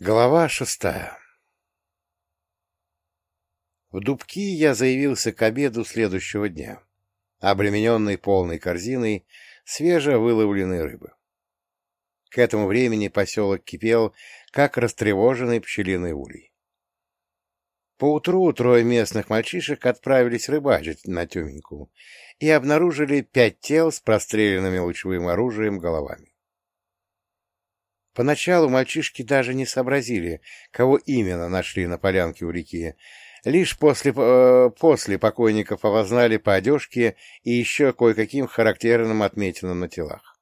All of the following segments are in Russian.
Глава шестая В Дубки я заявился к обеду следующего дня, обремененный полной корзиной свежевыловленной рыбы. К этому времени поселок кипел, как растревоженный пчелиный улей. Поутру трое местных мальчишек отправились рыбачить на Тюменьку и обнаружили пять тел с простреленными лучевым оружием головами. Поначалу мальчишки даже не сообразили, кого именно нашли на полянке у реки. Лишь после, э, после покойников опознали по одежке и еще кое-каким характерным отметинам на телах.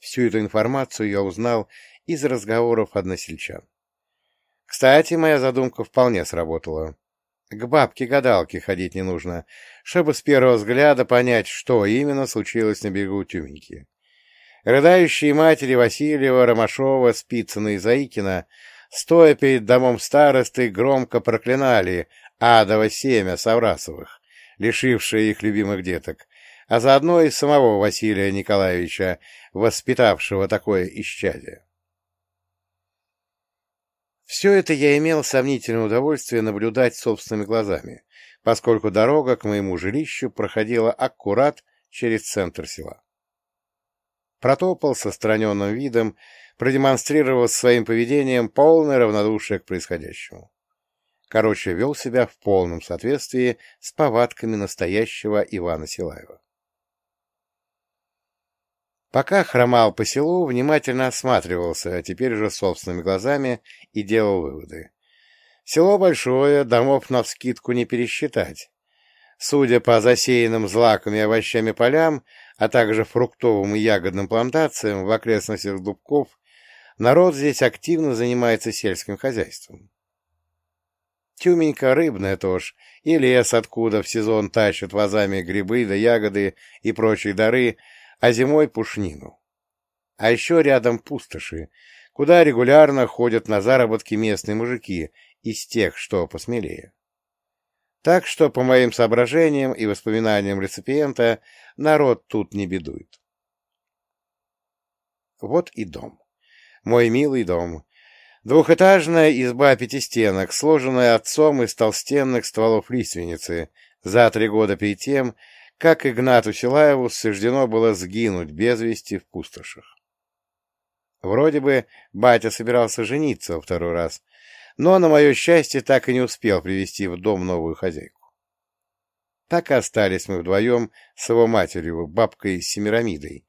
Всю эту информацию я узнал из разговоров односельчан. Кстати, моя задумка вполне сработала. К бабке-гадалке ходить не нужно, чтобы с первого взгляда понять, что именно случилось на берегу Тюменьки. Рыдающие матери Васильева, Ромашова, Спицына и Заикина, стоя перед домом старосты, громко проклинали адово семя Саврасовых, лишившее их любимых деток, а заодно и самого Василия Николаевича, воспитавшего такое исчадие. Все это я имел сомнительное удовольствие наблюдать собственными глазами, поскольку дорога к моему жилищу проходила аккурат через центр села протопал со страненным видом, продемонстрировав своим поведением полное равнодушие к происходящему. Короче, вел себя в полном соответствии с повадками настоящего Ивана Силаева. Пока хромал по селу, внимательно осматривался, а теперь уже собственными глазами, и делал выводы. Село большое, домов навскидку не пересчитать. Судя по засеянным злаками и овощами полям, а также фруктовым и ягодным плантациям в окрестностях Дубков, народ здесь активно занимается сельским хозяйством. Тюменька рыбная тоже, и лес, откуда в сезон тащат вазами грибы да ягоды и прочие дары, а зимой пушнину. А еще рядом пустоши, куда регулярно ходят на заработки местные мужики из тех, что посмелее. Так что, по моим соображениям и воспоминаниям реципиента, народ тут не бедует. Вот и дом. Мой милый дом. Двухэтажная изба пятистенок, сложенная отцом из толстенных стволов лиственницы, за три года перед тем, как Игнату Силаеву суждено было сгинуть без вести в пустошах. Вроде бы батя собирался жениться во второй раз, но, на мое счастье, так и не успел привести в дом новую хозяйку. Так и остались мы вдвоем с его матерью, бабкой Семирамидой,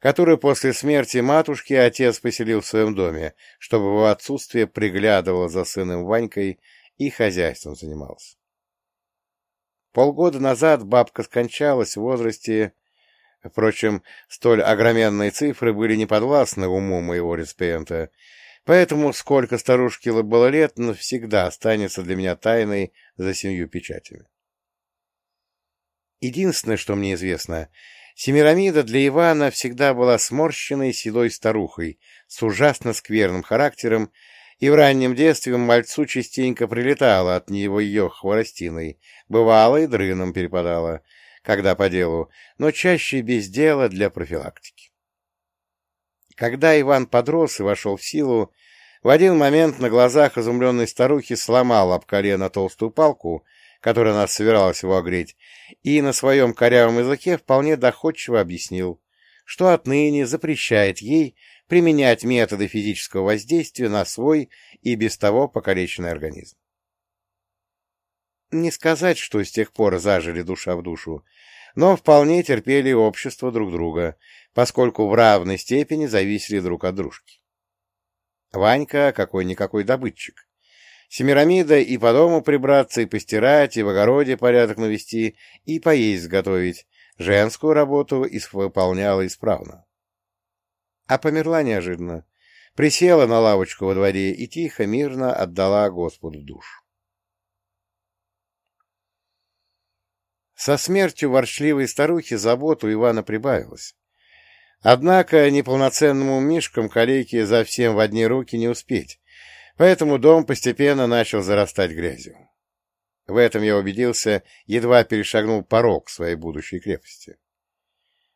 которую после смерти матушки отец поселил в своем доме, чтобы в отсутствие приглядывал за сыном Ванькой и хозяйством занимался. Полгода назад бабка скончалась в возрасте... Впрочем, столь огроменные цифры были неподвластны уму моего респиента, Поэтому, сколько старушке было лет, навсегда останется для меня тайной за семью печатями. Единственное, что мне известно, Семирамида для Ивана всегда была сморщенной седой старухой с ужасно скверным характером, и в раннем детстве мальцу частенько прилетало от него ее хворостиной, бывало и дрыном перепадало, когда по делу, но чаще без дела для профилактики. Когда Иван подрос и вошел в силу, в один момент на глазах изумленной старухи сломал об колено толстую палку, которая нас собиралась его огреть, и на своем корявом языке вполне доходчиво объяснил, что отныне запрещает ей применять методы физического воздействия на свой и без того покалеченный организм. Не сказать, что с тех пор зажили душа в душу, но вполне терпели общество друг друга, поскольку в равной степени зависели друг от дружки. Ванька какой-никакой добытчик. Семирамида и по дому прибраться, и постирать, и в огороде порядок навести, и поесть сготовить. Женскую работу выполняла исправно. А померла неожиданно. Присела на лавочку во дворе и тихо, мирно отдала Господу душу. Со смертью ворчливой старухи заботу Ивана прибавилось. Однако неполноценному мишкам калейки за всем в одни руки не успеть, поэтому дом постепенно начал зарастать грязью. В этом я убедился, едва перешагнул порог своей будущей крепости.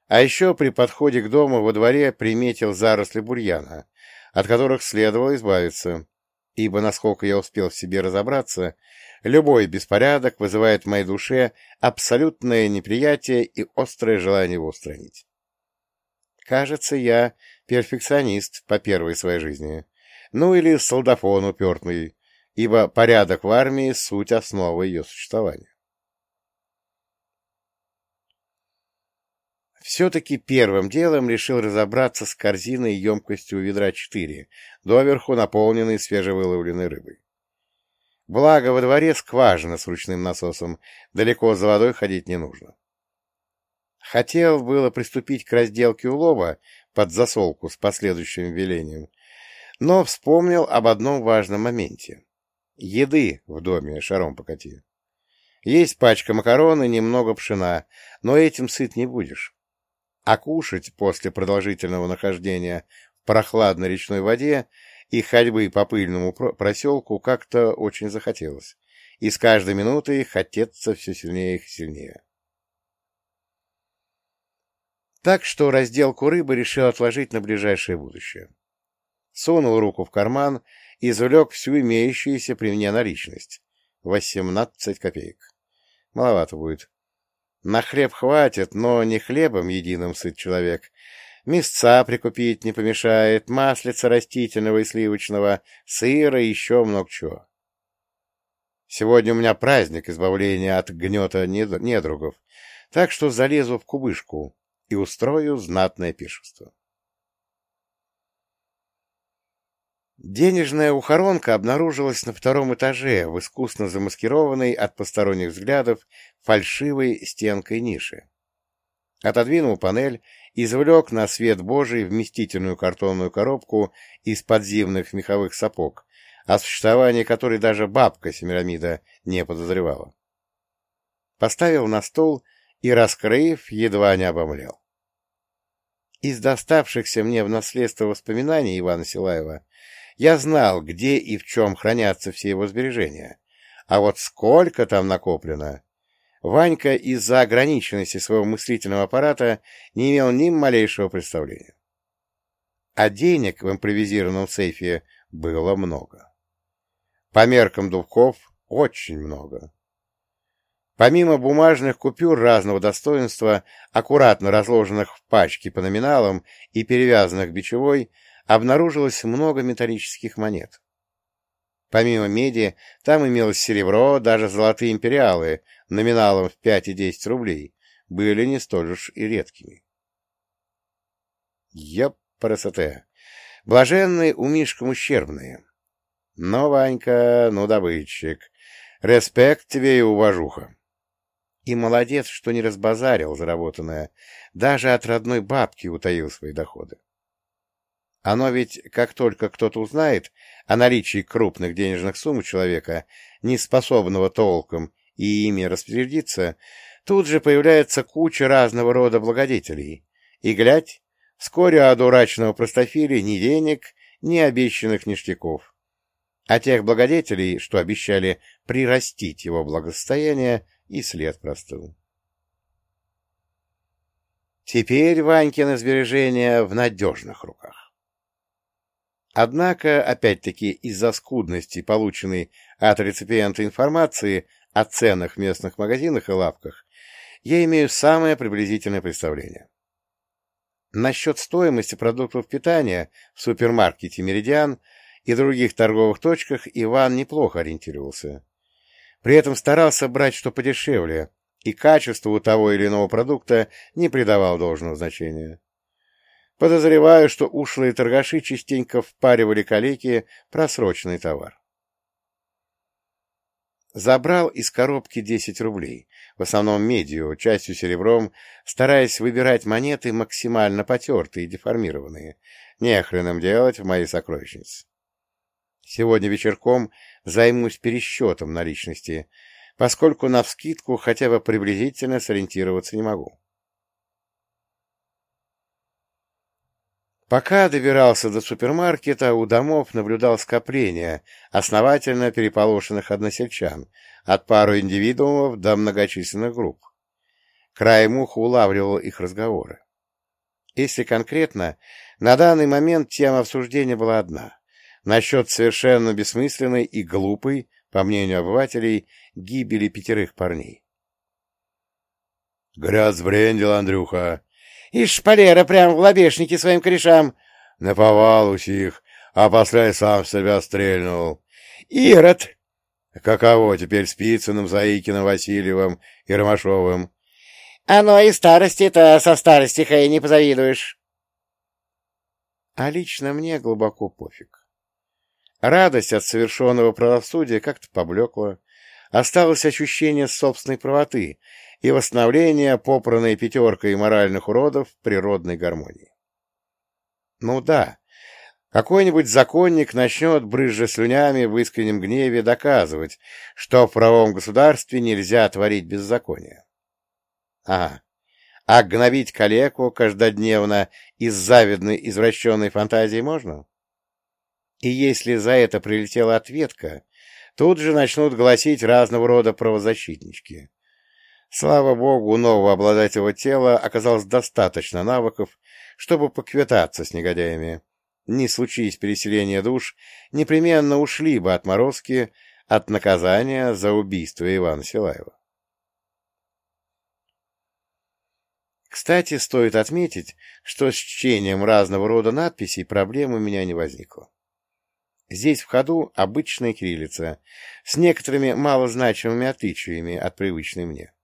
А еще при подходе к дому во дворе приметил заросли бурьяна, от которых следовало избавиться, ибо, насколько я успел в себе разобраться, любой беспорядок вызывает в моей душе абсолютное неприятие и острое желание его устранить. Кажется, я перфекционист по первой своей жизни, ну или солдафон упертный, ибо порядок в армии — суть основы ее существования. Все-таки первым делом решил разобраться с корзиной емкостью ведра 4, доверху наполненной свежевыловленной рыбой. Благо, во дворе скважина с ручным насосом, далеко за водой ходить не нужно. Хотел было приступить к разделке улова под засолку с последующим велением, но вспомнил об одном важном моменте. Еды в доме шаром покати. Есть пачка макарон и немного пшена, но этим сыт не будешь. А кушать после продолжительного нахождения в прохладной речной воде и ходьбы по пыльному проселку как-то очень захотелось, и с каждой минутой хотеться все сильнее и сильнее. Так что разделку рыбы решил отложить на ближайшее будущее. Сунул руку в карман и извлек всю имеющуюся при мне наличность — восемнадцать копеек. Маловато будет. На хлеб хватит, но не хлебом единым сыт человек. Мясца прикупить не помешает, маслица растительного и сливочного, сыра и еще много чего. Сегодня у меня праздник избавления от гнета недругов, так что залезу в кубышку и устрою знатное пишество. Денежная ухоронка обнаружилась на втором этаже в искусно замаскированной от посторонних взглядов фальшивой стенкой ниши. Отодвинул панель, извлек на свет Божий вместительную картонную коробку из подземных меховых сапог, о существовании которой даже бабка Семирамида не подозревала. Поставил на стол и, раскрыв, едва не обомлел. Из доставшихся мне в наследство воспоминаний Ивана Силаева я знал, где и в чем хранятся все его сбережения. А вот сколько там накоплено... Ванька из-за ограниченности своего мыслительного аппарата не имел ни малейшего представления. А денег в импровизированном сейфе было много. По меркам Дубков очень много. Помимо бумажных купюр разного достоинства, аккуратно разложенных в пачки по номиналам и перевязанных бичевой, обнаружилось много металлических монет. Помимо меди, там имелось серебро, даже золотые империалы, номиналом в 5 и 10 рублей, были не столь уж и редкими. Ёпрасоте! Блаженные умишкам ущербные. Но, Ванька, ну, добытчик, респект тебе и уважуха. И молодец, что не разбазарил заработанное, даже от родной бабки утаил свои доходы. Оно ведь, как только кто-то узнает о наличии крупных денежных сумм у человека, не способного толком и ими распорядиться, тут же появляется куча разного рода благодетелей. И, глядь, вскоре у одурачного простофиля ни денег, ни обещанных ништяков. А тех благодетелей, что обещали прирастить его благосостояние, и след простыл. Теперь Ванькины сбережения в надежных руках. Однако, опять-таки, из-за скудности, полученной от реципиента информации о ценах в местных магазинах и лавках, я имею самое приблизительное представление. Насчет стоимости продуктов питания в супермаркете «Меридиан» и других торговых точках Иван неплохо ориентировался. При этом старался брать что подешевле, и качеству того или иного продукта не придавал должного значения. Подозреваю, что ушлые торгаши частенько впаривали калеки просроченный товар. Забрал из коробки 10 рублей, в основном медью, частью серебром, стараясь выбирать монеты максимально потертые и деформированные. Нехреном делать в моей сокровищнице. Сегодня вечерком займусь пересчетом наличности, поскольку навскидку хотя бы приблизительно сориентироваться не могу. Пока добирался до супермаркета, у домов наблюдал скопление основательно переполошенных односельчан, от пару индивидуумов до многочисленных групп. Краем уха улавливал их разговоры. Если конкретно, на данный момент тема обсуждения была одна — насчет совершенно бессмысленной и глупой, по мнению обывателей, гибели пятерых парней. — Гряз брендил, Андрюха. — И шпалера прям в лобешнике своим корешам. — Наповал усих, а после сам себя стрельнул. — Ирод! — Каково теперь Спицыным, Заикиным, Васильевым и Ромашовым? — Оно и старости-то со старости хай не позавидуешь. А лично мне глубоко пофиг. Радость от совершенного правосудия как-то поблекла. Осталось ощущение собственной правоты и восстановление попранной пятеркой моральных уродов природной гармонии. Ну да, какой-нибудь законник начнет, брызжа слюнями в искреннем гневе, доказывать, что в правом государстве нельзя творить беззаконие. Ага. А гнобить калеку каждодневно из завидной извращенной фантазии можно? И если за это прилетела ответка, тут же начнут гласить разного рода правозащитнички. Слава богу, у нового обладателя тела оказалось достаточно навыков, чтобы поквитаться с негодяями. Не случись переселения душ, непременно ушли бы отморозки от наказания за убийство Ивана Силаева. Кстати, стоит отметить, что с чтением разного рода надписей проблем у меня не возникло. Здесь в ходу обычная кириллица, с некоторыми малозначимыми отличиями от привычной мне.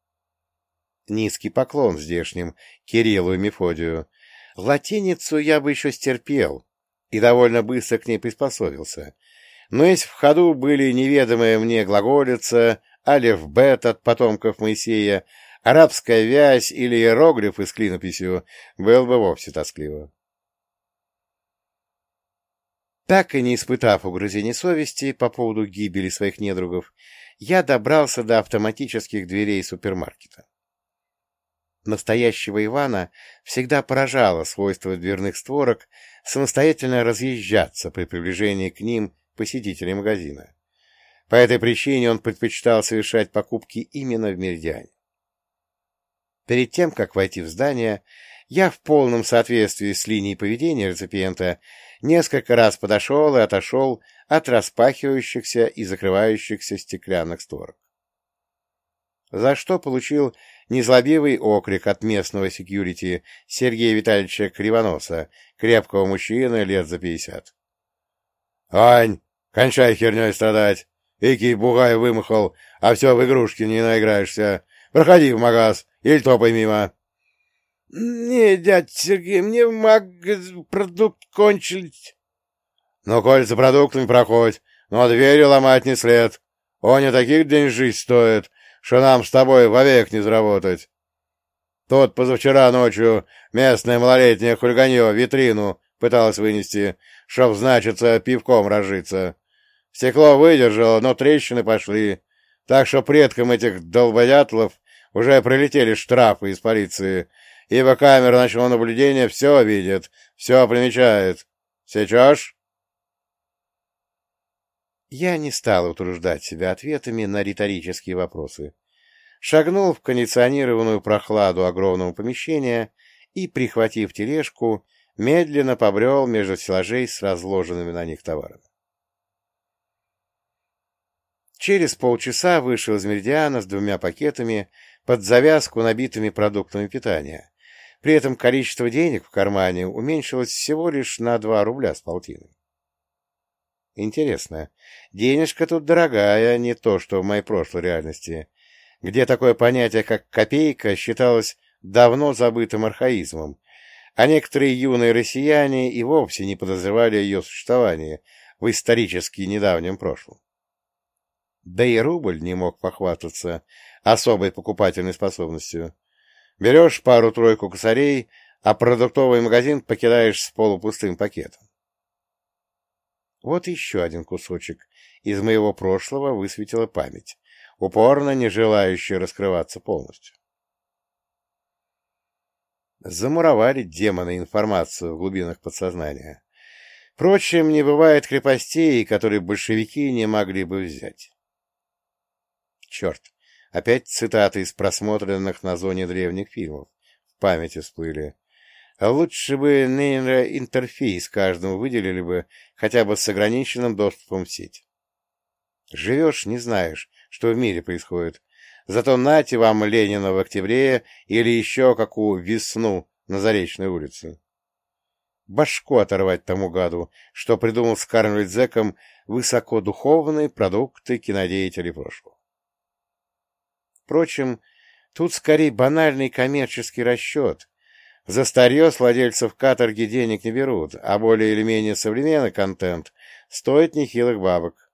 Низкий поклон здешним, Кириллу и Мефодию. Латиницу я бы еще стерпел и довольно быстро к ней приспособился. Но если в ходу были неведомые мне глаголица, алиф-бет от потомков Моисея, арабская вязь или иероглифы с клинописью, был бы вовсе тоскливо. Так и не испытав угрызений совести по поводу гибели своих недругов, я добрался до автоматических дверей супермаркета. Настоящего Ивана всегда поражало свойство дверных створок самостоятельно разъезжаться при приближении к ним посетителей магазина. По этой причине он предпочитал совершать покупки именно в Меридиане. Перед тем, как войти в здание, я в полном соответствии с линией поведения реципиента несколько раз подошел и отошел от распахивающихся и закрывающихся стеклянных створок. За что получил незлобивый окрик от местного секьюрити Сергея Витальевича Кривоноса, крепкого мужчины лет за пятьдесят. — Ань, кончай херней страдать! Ики бугай вымахал, а все в игрушки не наиграешься. Проходи в магаз, или топай мимо. — Не, дядь Сергей, мне продукт кончились. — Ну, коль за продуктами проходь, но двери ломать не след. Он не таких деньжищ стоит, что нам с тобой вовек не заработать. Тот позавчера ночью местное малолетнее хулиганье витрину пыталась вынести, чтоб, значится, пивком разжиться. Стекло выдержало, но трещины пошли, так что предкам этих долбодятлов уже прилетели штрафы из полиции, ибо камера ночного наблюдения все видит, все примечает. Сечешь? Я не стал утруждать себя ответами на риторические вопросы. Шагнул в кондиционированную прохладу огромного помещения и, прихватив тележку, медленно побрел между стеллажей с разложенными на них товарами. Через полчаса вышел из Меридиана с двумя пакетами под завязку, набитыми продуктами питания. При этом количество денег в кармане уменьшилось всего лишь на два рубля с полтиной. Интересно, денежка тут дорогая, не то, что в моей прошлой реальности, где такое понятие, как копейка, считалось давно забытым архаизмом, а некоторые юные россияне и вовсе не подозревали ее существование в исторически недавнем прошлом. Да и рубль не мог похвастаться особой покупательной способностью. Берешь пару-тройку косарей, а продуктовый магазин покидаешь с полупустым пакетом. Вот еще один кусочек из моего прошлого высветила память, упорно не желающая раскрываться полностью. Замуровали демоны информацию в глубинах подсознания. Впрочем, не бывает крепостей, которые большевики не могли бы взять. Черт, опять цитаты из просмотренных на зоне древних фильмов в памяти всплыли. Лучше бы нейроинтерфейс каждому выделили бы, хотя бы с ограниченным доступом в сеть. Живешь, не знаешь, что в мире происходит. Зато нате вам Ленина в октябре или еще какую весну на Заречной улице. Башку оторвать тому гаду, что придумал скармливать зэкам высокодуховные продукты кинодеятелей прошлого. Впрочем, тут скорее банальный коммерческий расчет, за старье владельцев каторги денег не берут, а более или менее современный контент стоит нехилых бабок.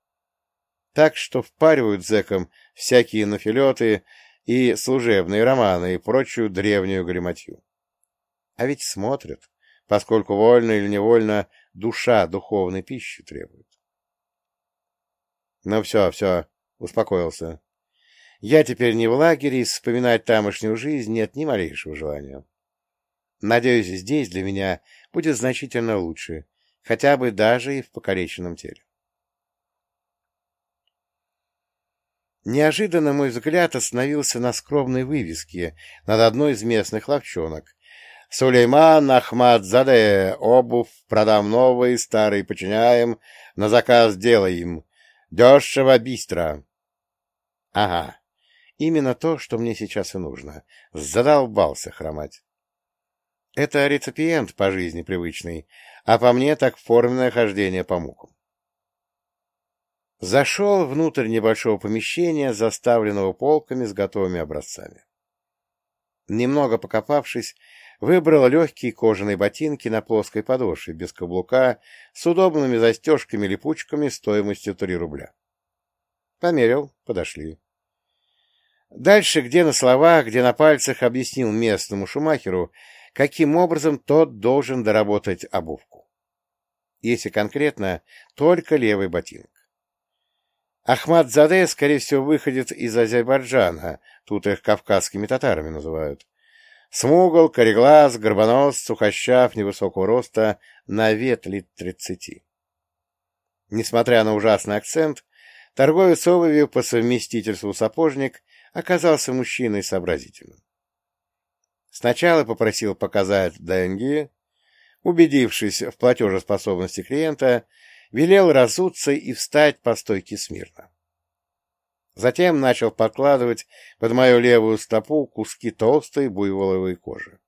Так что впаривают зэкам всякие нафилеты и служебные романы и прочую древнюю грематью. А ведь смотрят, поскольку вольно или невольно душа духовной пищи требует. Ну все, все, успокоился. Я теперь не в лагере, и вспоминать тамошнюю жизнь нет ни малейшего желания. Надеюсь, здесь для меня будет значительно лучше, хотя бы даже и в покалеченном теле. Неожиданно мой взгляд остановился на скромной вывеске над одной из местных ловчонок. «Сулейман Ахмад Заде. Обувь продам новый, старый починяем, на заказ делаем. Дешево, быстро». «Ага, именно то, что мне сейчас и нужно. Задолбался хромать». Это реципиент по жизни привычный, а по мне так форменное хождение по мукам. Зашел внутрь небольшого помещения, заставленного полками с готовыми образцами. Немного покопавшись, выбрал легкие кожаные ботинки на плоской подошве, без каблука, с удобными застежками-липучками стоимостью 3 рубля. Померил, подошли. Дальше, где на словах, где на пальцах, объяснил местному шумахеру, каким образом тот должен доработать обувку. Если конкретно, только левый ботинок. Ахмад Заде, скорее всего, выходит из Азербайджана, тут их кавказскими татарами называют. Смугл, кореглаз, горбонос, сухощав, невысокого роста, на вет лет тридцати. Несмотря на ужасный акцент, торговец обувью по совместительству сапожник оказался мужчиной сообразительным. Сначала попросил показать деньги, убедившись в платежеспособности клиента, велел разуться и встать по стойке смирно. Затем начал подкладывать под мою левую стопу куски толстой буйволовой кожи.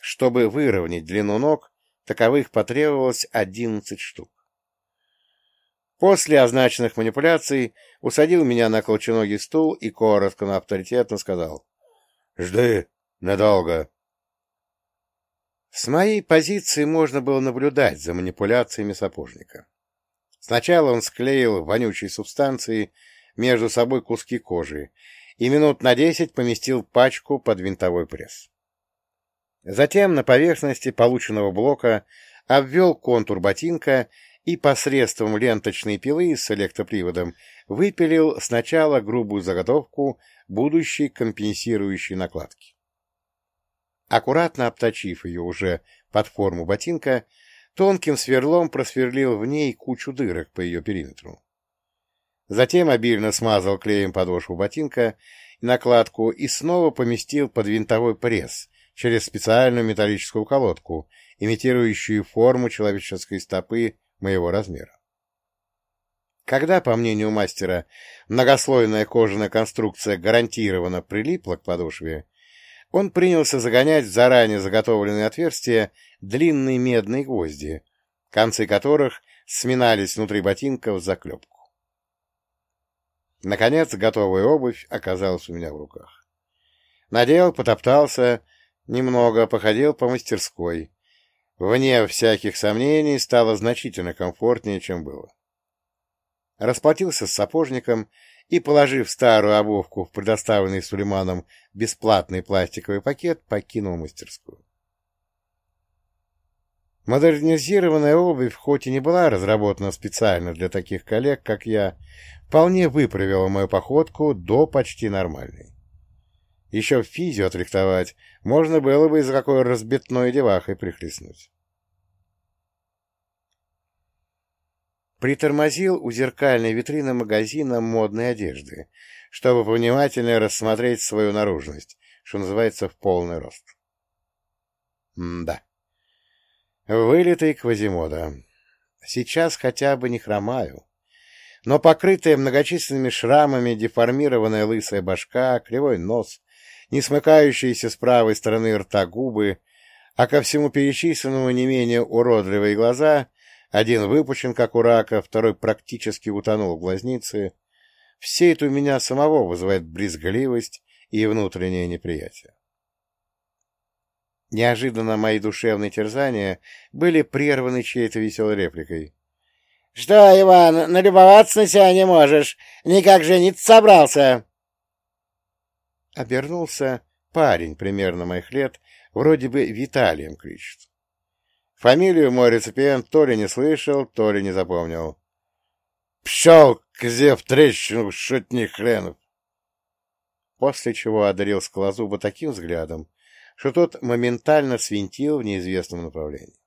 Чтобы выровнять длину ног, таковых потребовалось одиннадцать штук. После означенных манипуляций усадил меня на колченогий стул и коротко, но авторитетно сказал Жди. Надолго. С моей позиции можно было наблюдать за манипуляциями сапожника. Сначала он склеил вонючей субстанцией между собой куски кожи и минут на десять поместил пачку под винтовой пресс. Затем на поверхности полученного блока обвел контур ботинка и посредством ленточной пилы с электроприводом выпилил сначала грубую заготовку будущей компенсирующей накладки. Аккуратно обточив ее уже под форму ботинка, тонким сверлом просверлил в ней кучу дырок по ее периметру. Затем обильно смазал клеем подошву ботинка и накладку и снова поместил под винтовой пресс через специальную металлическую колодку, имитирующую форму человеческой стопы моего размера. Когда, по мнению мастера, многослойная кожаная конструкция гарантированно прилипла к подошве, он принялся загонять в заранее заготовленные отверстия длинные медные гвозди, концы которых сминались внутри ботинка в заклепку. Наконец, готовая обувь оказалась у меня в руках. Надел, потоптался, немного походил по мастерской. Вне всяких сомнений стало значительно комфортнее, чем было расплатился с сапожником и, положив старую обувку в предоставленный Сулейманом бесплатный пластиковый пакет, покинул мастерскую. Модернизированная обувь, хоть и не была разработана специально для таких коллег, как я, вполне выправила мою походку до почти нормальной. Еще в физию отрихтовать можно было бы из-за какой разбитной девахой прихлестнуть. Притормозил у зеркальной витрины магазина модной одежды, чтобы внимательно рассмотреть свою наружность, что называется, в полный рост. М-да. Вылитый Квазимода. Сейчас хотя бы не хромаю. Но покрытая многочисленными шрамами деформированная лысая башка, кривой нос, не смыкающиеся с правой стороны рта губы, а ко всему перечисленному не менее уродливые глаза, один выпучен, как у рака, второй практически утонул в глазнице, все это у меня самого вызывает брезгливость и внутреннее неприятие. Неожиданно мои душевные терзания были прерваны чьей-то веселой репликой. — Что, Иван, налюбоваться на себя не можешь? Никак жениться собрался? Обернулся парень примерно моих лет, вроде бы Виталием кличет. Фамилию мой реципиент то ли не слышал, то ли не запомнил. «Пшел, козе в трещину, шутни хренов!» После чего одарил скалозуба таким взглядом, что тот моментально свинтил в неизвестном направлении.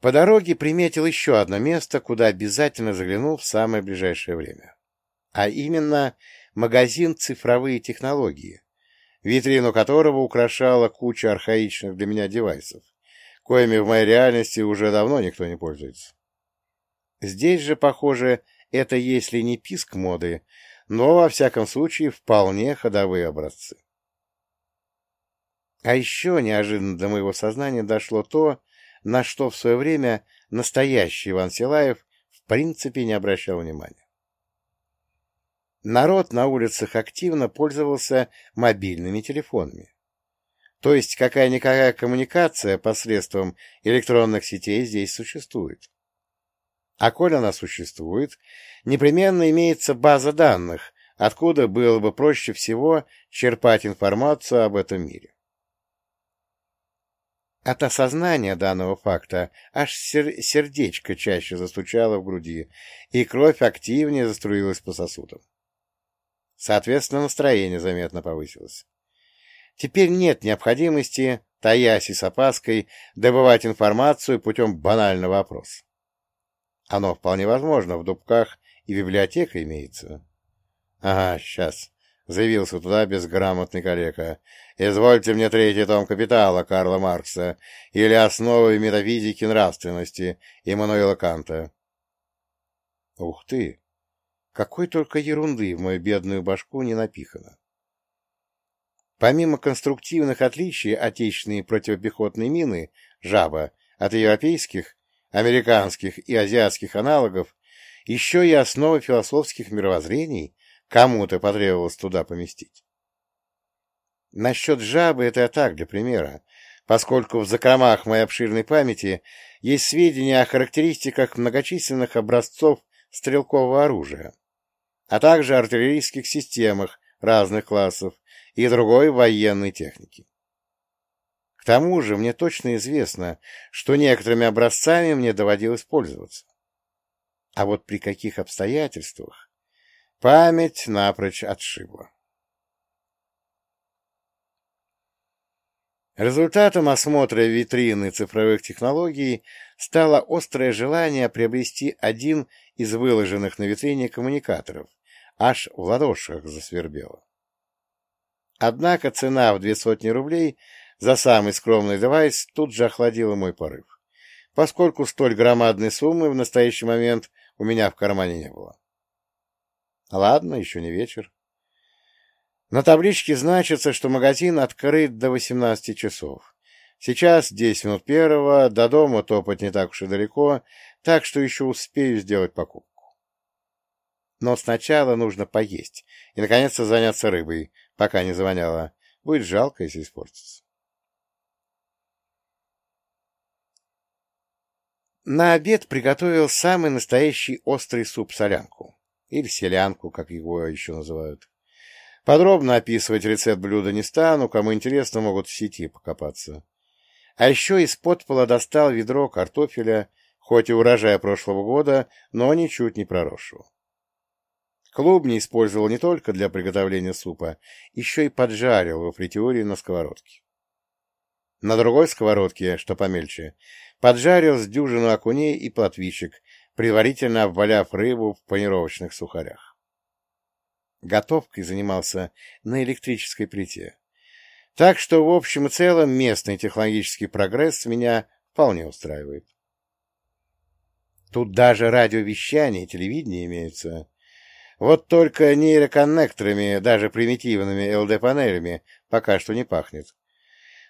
По дороге приметил еще одно место, куда обязательно заглянул в самое ближайшее время. А именно магазин «Цифровые технологии», витрину которого украшала куча архаичных для меня девайсов, коими в моей реальности уже давно никто не пользуется. Здесь же, похоже, это если не писк моды, но, во всяком случае, вполне ходовые образцы. А еще неожиданно до моего сознания дошло то, на что в свое время настоящий Иван Силаев в принципе не обращал внимания. Народ на улицах активно пользовался мобильными телефонами. То есть какая-никакая коммуникация посредством электронных сетей здесь существует. А коль она существует, непременно имеется база данных, откуда было бы проще всего черпать информацию об этом мире. От осознания данного факта аж сердечко чаще застучало в груди, и кровь активнее заструилась по сосудам. Соответственно, настроение заметно повысилось. Теперь нет необходимости, таясь и с опаской, добывать информацию путем банального опроса. Оно вполне возможно, в дубках и библиотека имеется. Ага, сейчас. Заявился туда безграмотный коллега. «Извольте мне третий том «Капитала» Карла Маркса или «Основы метафизики нравственности» Иммануила Канта». Ух ты! Какой только ерунды в мою бедную башку не напихано. Помимо конструктивных отличий отечественные противопехотные мины «Жаба» от европейских, американских и азиатских аналогов, еще и основы философских мировоззрений кому-то потребовалось туда поместить. Насчет жабы это я так, для примера, поскольку в закромах моей обширной памяти есть сведения о характеристиках многочисленных образцов стрелкового оружия, а также артиллерийских системах разных классов и другой военной техники. К тому же мне точно известно, что некоторыми образцами мне доводилось пользоваться. А вот при каких обстоятельствах память напрочь отшибла. Результатом осмотра витрины цифровых технологий стало острое желание приобрести один из выложенных на витрине коммуникаторов, аж в ладошках засвербело. Однако цена в две сотни рублей за самый скромный девайс тут же охладила мой порыв, поскольку столь громадной суммы в настоящий момент у меня в кармане не было. Ладно, еще не вечер. На табличке значится, что магазин открыт до 18 часов. Сейчас 10 минут первого, до дома топать не так уж и далеко, так что еще успею сделать покупку. Но сначала нужно поесть и, наконец-то, заняться рыбой, пока не завоняло. Будет жалко, если испортится. На обед приготовил самый настоящий острый суп-солянку, или селянку, как его еще называют. Подробно описывать рецепт блюда не стану, кому интересно, могут в сети покопаться. А еще из-под пола достал ведро картофеля, хоть и урожая прошлого года, но ничуть не проросшего. Клубни использовал не только для приготовления супа, еще и поджарил во фритюре на сковородке. На другой сковородке, что помельче, поджарил с дюжину окуней и плотвичек, предварительно обваляв рыбу в панировочных сухарях. Готовкой занимался на электрической плите. Так что, в общем и целом, местный технологический прогресс меня вполне устраивает. Тут даже радиовещание и телевидение имеются. Вот только нейроконнекторами, даже примитивными ЛД-панелями, пока что не пахнет.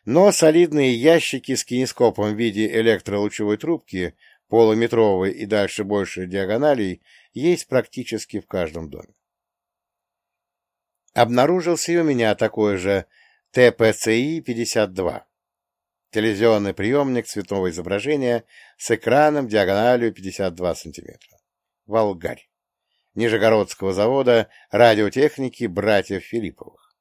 Но солидные ящики с кинескопом в виде электролучевой трубки, полуметровой и дальше больше диагоналей, есть практически в каждом доме. Обнаружился и у меня такой же ТПЦИ-52. Телевизионный приемник цветного изображения с экраном диагональю 52 см. Волгарь. Нижегородского завода радиотехники братьев Филипповых.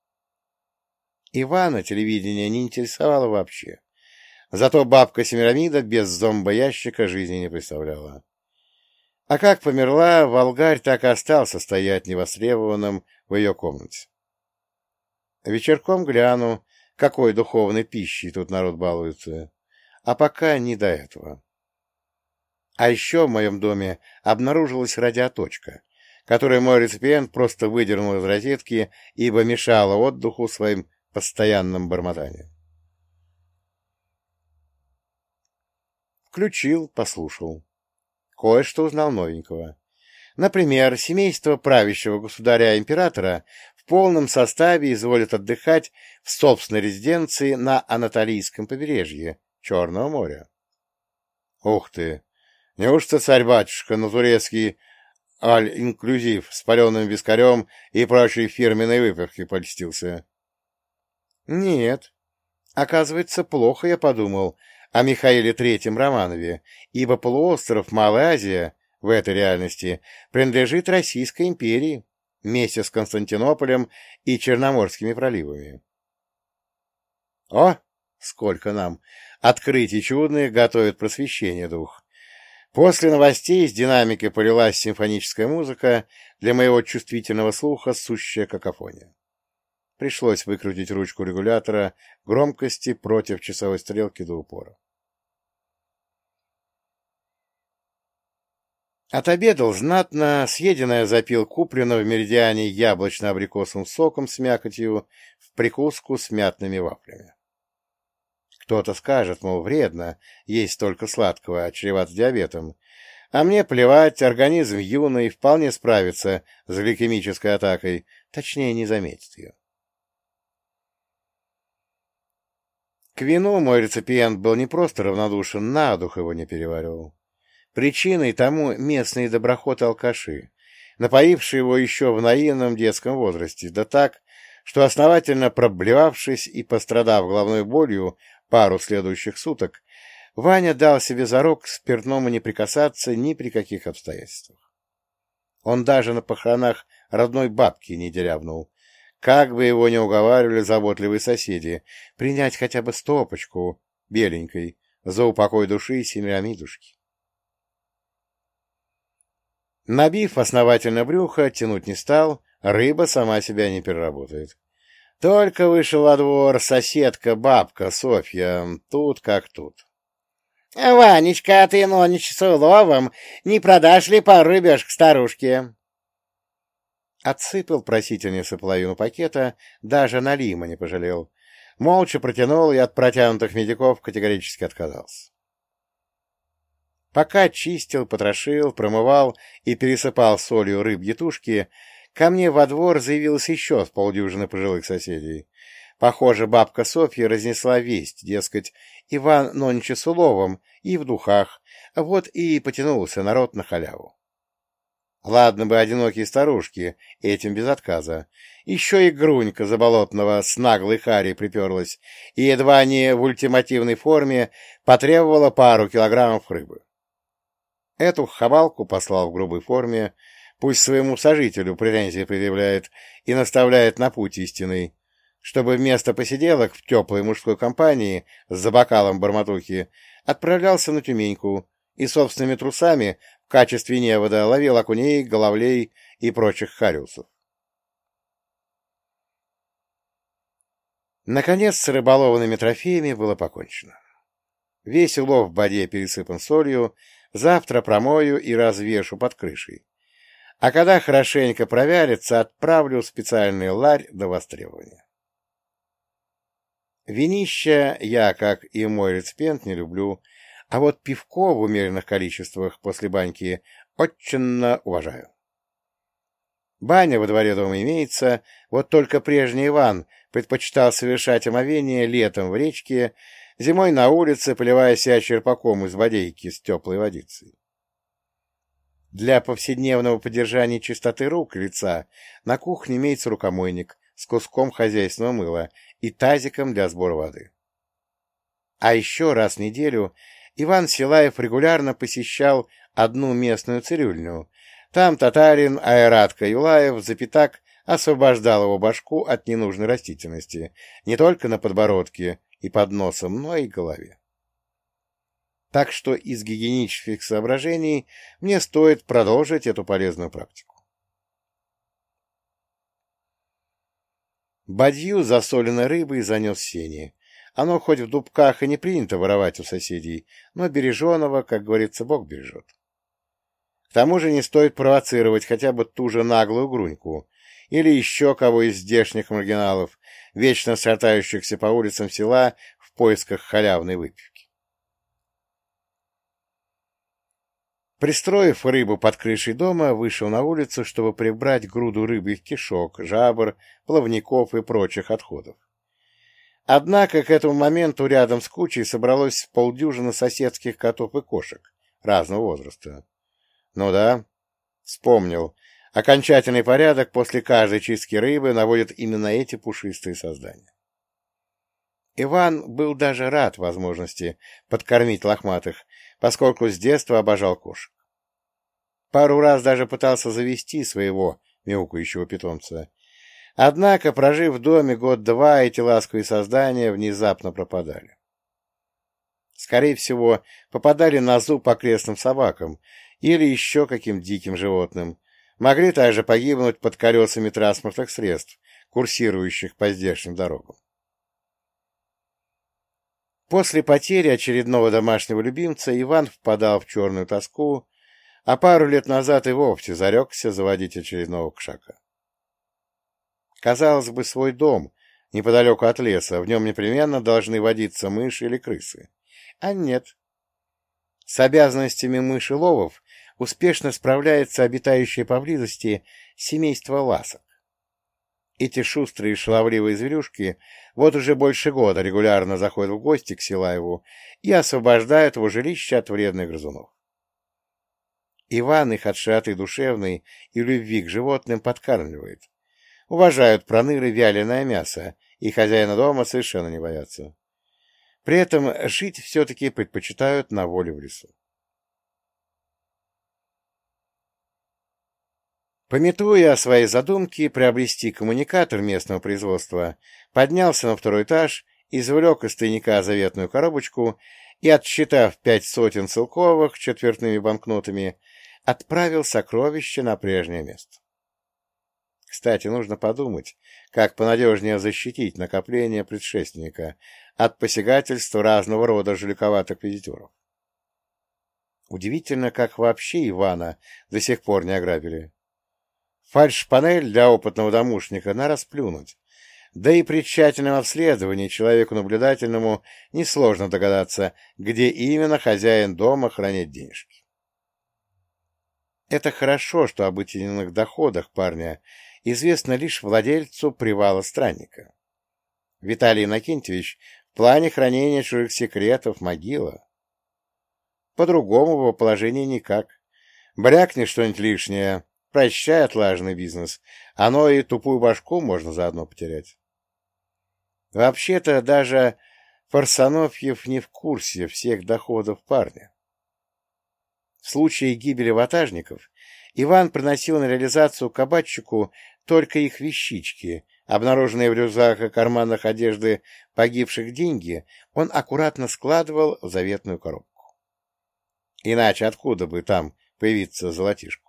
Ивана телевидение не интересовало вообще. Зато бабка Семирамида без зомбоящика жизни не представляла. А как померла, Волгарь так и остался стоять невостребованным в ее комнате. Вечерком гляну, какой духовной пищей тут народ балуется. А пока не до этого. А еще в моем доме обнаружилась радиоточка, которую мой реципиент просто выдернул из розетки, ибо мешала отдыху своим постоянным бормотанием. Включил, послушал. Кое-что узнал новенького. Например, семейство правящего государя-императора в полном составе изволит отдыхать в собственной резиденции на Анатолийском побережье Черного моря. Ух ты! Неужто царь-батюшка на турецкий аль-инклюзив с паленым вискарем и прочей фирменной выпивки польстился? Нет. Оказывается, плохо я подумал о Михаиле Третьем Романове, ибо полуостров Малая Азия в этой реальности принадлежит Российской империи вместе с Константинополем и Черноморскими проливами. О, сколько нам! Открытий чудных готовит просвещение дух. После новостей из динамики полилась симфоническая музыка, для моего чувствительного слуха сущая какофония. Пришлось выкрутить ручку регулятора громкости против часовой стрелки до упора. Отобедал знатно, съеденное запил куплено в меридиане яблочно-абрикосовым соком с мякотью в прикуску с мятными вафлями. Кто-то скажет, мол, вредно есть столько сладкого, а чреват диабетом. А мне плевать, организм юный вполне справится с гликемической атакой, точнее, не заметит ее. К вину мой реципиент был не просто равнодушен, на дух его не переваривал. Причиной тому местные доброхоты-алкаши, напоившие его еще в наивном детском возрасте, да так, что, основательно проблевавшись и пострадав головной болью пару следующих суток, Ваня дал себе зарок спиртному не прикасаться ни при каких обстоятельствах. Он даже на похоронах родной бабки не дерябнул, как бы его ни уговаривали заботливые соседи, принять хотя бы стопочку беленькой за упокой души Семирамидушки. Набив основательно брюхо, тянуть не стал, рыба сама себя не переработает. Только вышел во двор соседка, бабка Софья, тут как тут. — Ванечка, а ты нонич с уловом не продашь ли пару рыбешек старушке? Отсыпал просительница половину пакета, даже на лима не пожалел. Молча протянул и от протянутых медиков категорически отказался. Пока чистил, потрошил, промывал и пересыпал солью рыбьи тушки, ко мне во двор заявилось еще с полдюжины пожилых соседей. Похоже, бабка Софья разнесла весть, дескать, Иван нонче с уловом и в духах, вот и потянулся народ на халяву. Ладно бы одинокие старушки, этим без отказа. Еще и Грунька Заболотного с наглой Харей приперлась и едва не в ультимативной форме потребовала пару килограммов рыбы. Эту хабалку послал в грубой форме, пусть своему сожителю претензии предъявляет и наставляет на путь истинный, чтобы вместо посиделок в теплой мужской компании за бокалом барматухи отправлялся на Тюменьку и собственными трусами в качестве невода ловил окуней, головлей и прочих хариусов. Наконец, с рыболовными трофеями было покончено. Весь улов в боде пересыпан солью, Завтра промою и развешу под крышей. А когда хорошенько провялится, отправлю в специальный ларь до востребования. Винища я, как и мой реципиент, не люблю, а вот пивко в умеренных количествах после баньки очень уважаю. Баня во дворе дома имеется, вот только прежний Иван предпочитал совершать омовение летом в речке, зимой на улице, поливая себя черпаком из водейки с теплой водицей. Для повседневного поддержания чистоты рук и лица на кухне имеется рукомойник с куском хозяйственного мыла и тазиком для сбора воды. А еще раз в неделю Иван Силаев регулярно посещал одну местную цирюльню. Там татарин Айратка Юлаев за освобождал его башку от ненужной растительности не только на подбородке и под носом, но и голове. Так что из гигиенических соображений мне стоит продолжить эту полезную практику. Бадью засоленной рыбой занес сени. Оно хоть в дубках и не принято воровать у соседей, но береженого, как говорится, Бог бережет. К тому же не стоит провоцировать хотя бы ту же наглую груньку или еще кого из здешних маргиналов, вечно шатающихся по улицам села в поисках халявной выпивки. Пристроив рыбу под крышей дома, вышел на улицу, чтобы прибрать груду рыбьих кишок, жабр, плавников и прочих отходов. Однако к этому моменту рядом с кучей собралось полдюжины соседских котов и кошек разного возраста. Ну да, вспомнил. Окончательный порядок после каждой чистки рыбы наводят именно эти пушистые создания. Иван был даже рад возможности подкормить лохматых, поскольку с детства обожал кошек. Пару раз даже пытался завести своего мяукающего питомца, Однако, прожив в доме год-два, эти ласковые создания внезапно пропадали. Скорее всего, попадали на зуб окрестным собакам или еще каким диким животным. Могли также погибнуть под колесами транспортных средств, курсирующих по здешним дорогам. После потери очередного домашнего любимца Иван впадал в черную тоску, а пару лет назад и вовсе зарекся заводить очередного кшака. Казалось бы, свой дом, неподалеку от леса, в нем непременно должны водиться мыши или крысы. А нет. С обязанностями мышеловов успешно справляется обитающее поблизости семейство ласок. Эти шустрые шаловливые зверюшки вот уже больше года регулярно заходят в гости к Силаеву и освобождают его жилище от вредных грызунов. Иван их отшатый душевный и любви к животным подкармливает, уважают проныры вяленое мясо, и хозяина дома совершенно не боятся. При этом жить все-таки предпочитают на воле в лесу. Пометуя о своей задумке приобрести коммуникатор местного производства, поднялся на второй этаж, извлек из тайника заветную коробочку и, отсчитав пять сотен целковых четвертными банкнотами, отправил сокровище на прежнее место. Кстати, нужно подумать, как понадежнее защитить накопление предшественника от посягательства разного рода жуликоватых визитеров. Удивительно, как вообще Ивана до сих пор не ограбили. Фальш-панель для опытного домушника на расплюнуть. Да и при тщательном обследовании человеку наблюдательному несложно догадаться, где именно хозяин дома хранит денежки. Это хорошо, что об вытяненных доходах парня известно лишь владельцу привала странника. Виталий Иннокентьевич в плане хранения чужих секретов могила. По-другому его положение никак. Брякни что-нибудь лишнее, прощай отлаженный бизнес, оно и тупую башку можно заодно потерять. Вообще-то даже Фарсонофьев не в курсе всех доходов парня. В случае гибели ватажников Иван приносил на реализацию кабачику только их вещички, обнаруженные в рюкзаках и карманах одежды погибших деньги, он аккуратно складывал в заветную коробку. Иначе откуда бы там появиться золотишку?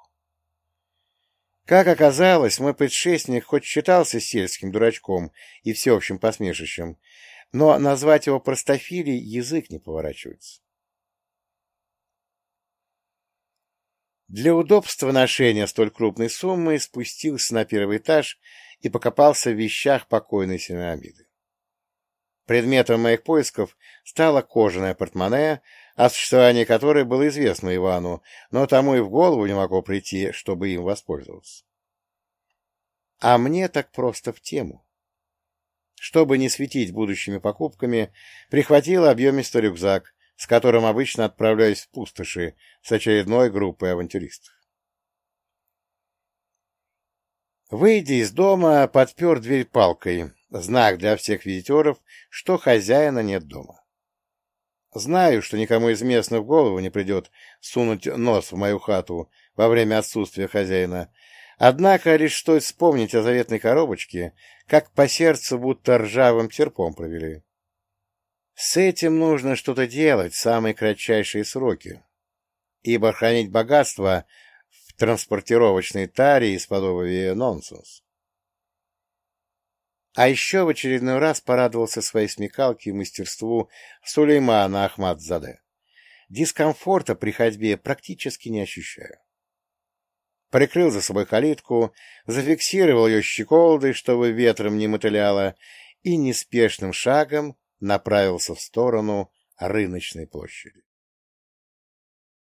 Как оказалось, мой предшественник хоть считался сельским дурачком и всеобщим посмешищем, но назвать его простофилей язык не поворачивается. Для удобства ношения столь крупной суммы спустился на первый этаж и покопался в вещах покойной Семиамиды. Предметом моих поисков стало кожаное портмоне, о существовании которой было известно Ивану, но тому и в голову не могло прийти, чтобы им воспользоваться. А мне так просто в тему. Чтобы не светить будущими покупками, прихватил объемистый рюкзак, с которым обычно отправляюсь в пустоши с очередной группой авантюристов. Выйдя из дома, подпер дверь палкой, знак для всех визитеров, что хозяина нет дома. Знаю, что никому из местных в голову не придет сунуть нос в мою хату во время отсутствия хозяина, однако лишь стоит вспомнить о заветной коробочке, как по сердцу будто ржавым серпом провели. С этим нужно что-то делать в самые кратчайшие сроки, ибо хранить богатство в транспортировочной таре из-под нонсенс. А еще в очередной раз порадовался своей смекалке и мастерству Сулеймана Ахмадзаде. Дискомфорта при ходьбе практически не ощущаю. Прикрыл за собой калитку, зафиксировал ее щеколдой, чтобы ветром не мотыляло, и неспешным шагом направился в сторону рыночной площади.